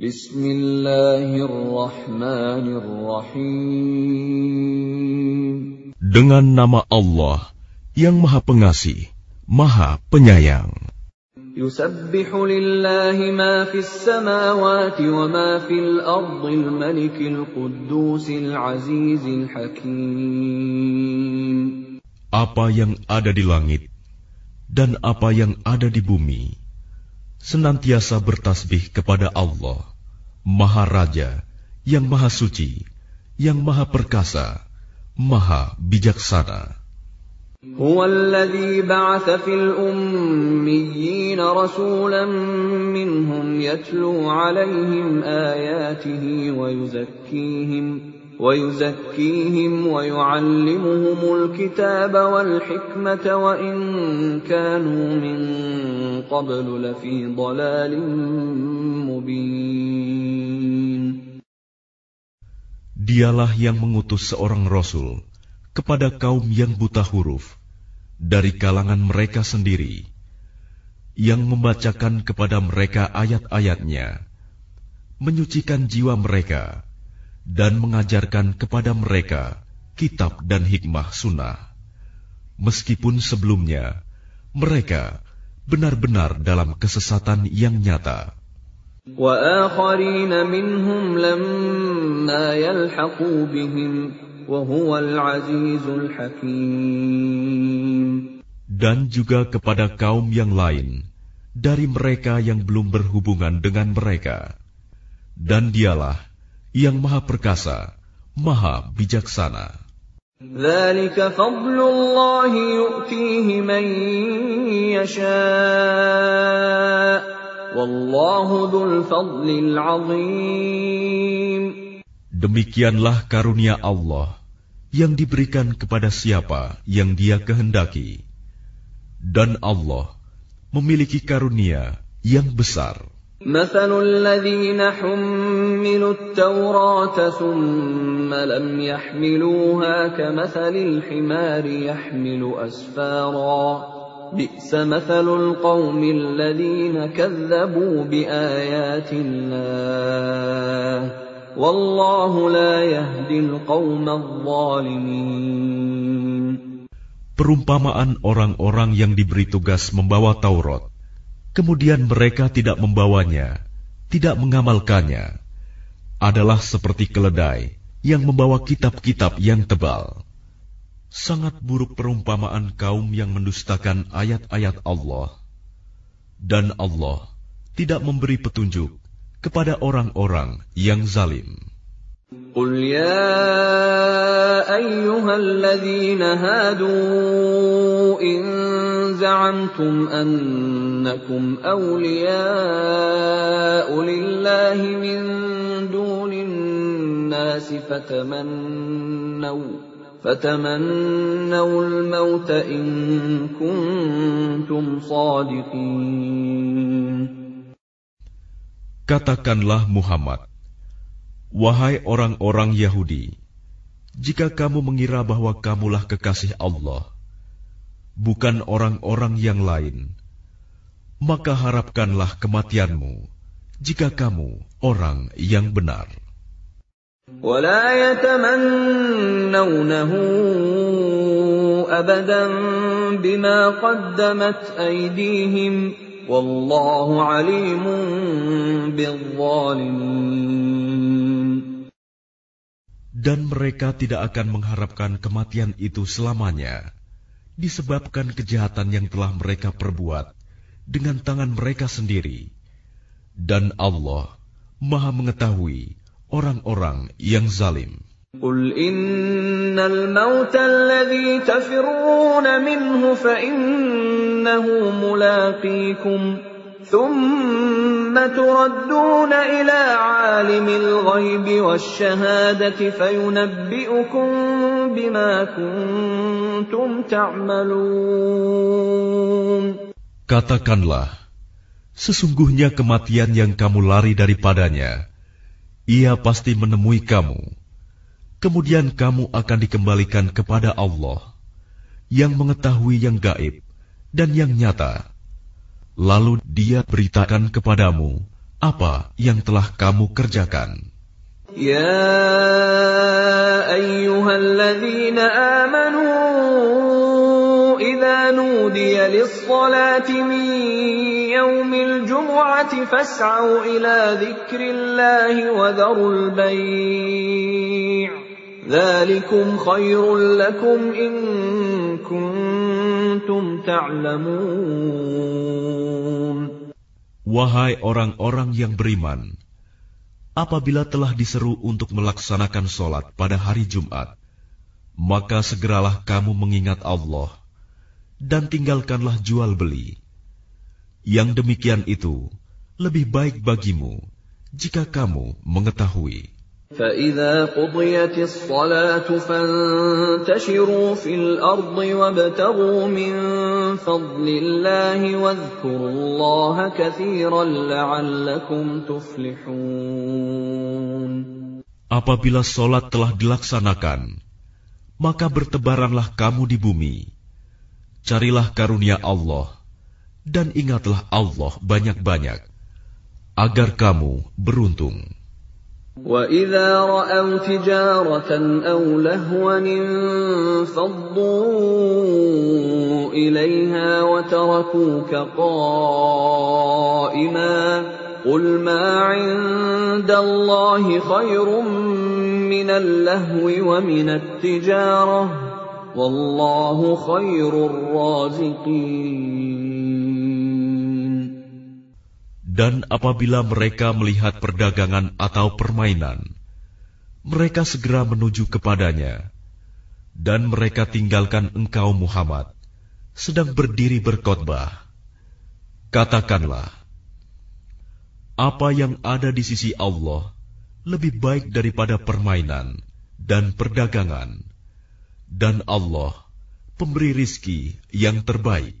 Bismillahirrahmanirrahim. Dengan nama Allah yang Maha Pengasih, Maha Penyayang. Apa yang ada di langit dan apa yang ada di bumi senantiasa bertasbih kepada Allah, Maha Raja, yang Maha Suci, yang Maha Perkasa, Maha Bijaksana. هو الذي بعث في الأميين رسولا منهم يتلو عليهم آياته ويزكيهم ويزكيهم ويعلمهم الكتاب والحكمة وإن كانوا من قبل لفي ضلال مبين Dialah yang mengutus seorang rasul kepada kaum yang buta huruf dari kalangan mereka sendiri, yang membacakan kepada mereka ayat-ayatnya, menyucikan jiwa mereka, dan mengajarkan kepada mereka kitab dan hikmah sunnah. Meskipun sebelumnya mereka benar-benar dalam kesesatan yang nyata. Dan juga kepada kaum yang lain dari mereka yang belum berhubungan dengan mereka, dan dialah yang maha perkasa, maha bijaksana. Demikianlah karunia Allah yang diberikan kepada siapa yang Dia kehendaki, dan Allah memiliki karunia yang besar. مثل الذين حملوا التوراة ثم لم يحملوها كمثل الحمار يحمل أسفارا بئس مثل القوم الذين كذبوا بآيات الله Perumpamaan orang-orang yang diberi tugas membawa Taurat, kemudian mereka tidak membawanya, tidak mengamalkannya, adalah seperti keledai yang membawa kitab-kitab yang tebal. Sangat buruk perumpamaan kaum yang mendustakan ayat-ayat Allah, dan Allah tidak memberi petunjuk kepada orang-orang yang zalim. قل يا أيها الذين هادوا إن زعمتم أنكم أولياء لله من دون الناس فتمنوا فتمنوا الموت إن كنتم صادقين Katakanlah Muhammad, Wahai orang-orang Yahudi, jika kamu mengira bahwa kamulah kekasih Allah, bukan orang-orang yang lain, maka harapkanlah kematianmu jika kamu orang yang benar. ولا يتمنونه أبدا بما قدمت أيديهم Wallahu alimun Dan mereka tidak akan mengharapkan kematian itu selamanya, disebabkan kejahatan yang telah mereka perbuat dengan tangan mereka sendiri. Dan Allah Maha Mengetahui orang-orang yang zalim. قل إن الموت الذي تفرون منه فإنه ملاقيكم ثم تردون إلى عالم الغيب والشهادة فينبئكم بما كنتم تعملون Katakanlah, sesungguhnya kematian yang kamu lari daripadanya, ia pasti menemui kamu kemudian kamu akan dikembalikan kepada Allah yang mengetahui yang gaib dan yang nyata. Lalu dia beritakan kepadamu apa yang telah kamu kerjakan. يا أيها الذين آمنوا إذا نودي للصلاة من يوم الجمعة فاسعوا إلى ذكر الله وذروا البيع. ذلكم خير لكم إن كنتم تعلمون. Wahai orang-orang yang beriman, apabila telah diseru untuk melaksanakan sholat pada hari Jumat, maka segeralah kamu mengingat Allah dan tinggalkanlah jual beli. Yang demikian itu lebih baik bagimu jika kamu mengetahui. فإذا قضيت الصلاة فانتشروا في الأرض وابتغوا من فضل الله واذكروا الله كثيرا لعلكم تفلحون Apabila sholat telah dilaksanakan, maka bertebaranlah kamu di bumi. Carilah karunia Allah, dan ingatlah Allah banyak-banyak, agar kamu beruntung. وإذا رأوا تجارة أو لهوا انفضوا إليها وتركوك قائما قل ما عند الله خير من اللهو ومن التجارة والله خير الرازقين Dan apabila mereka melihat perdagangan atau permainan, mereka segera menuju kepadanya, dan mereka tinggalkan engkau Muhammad, sedang berdiri berkhotbah. Katakanlah, apa yang ada di sisi Allah lebih baik daripada permainan dan perdagangan, dan Allah pemberi rizki yang terbaik.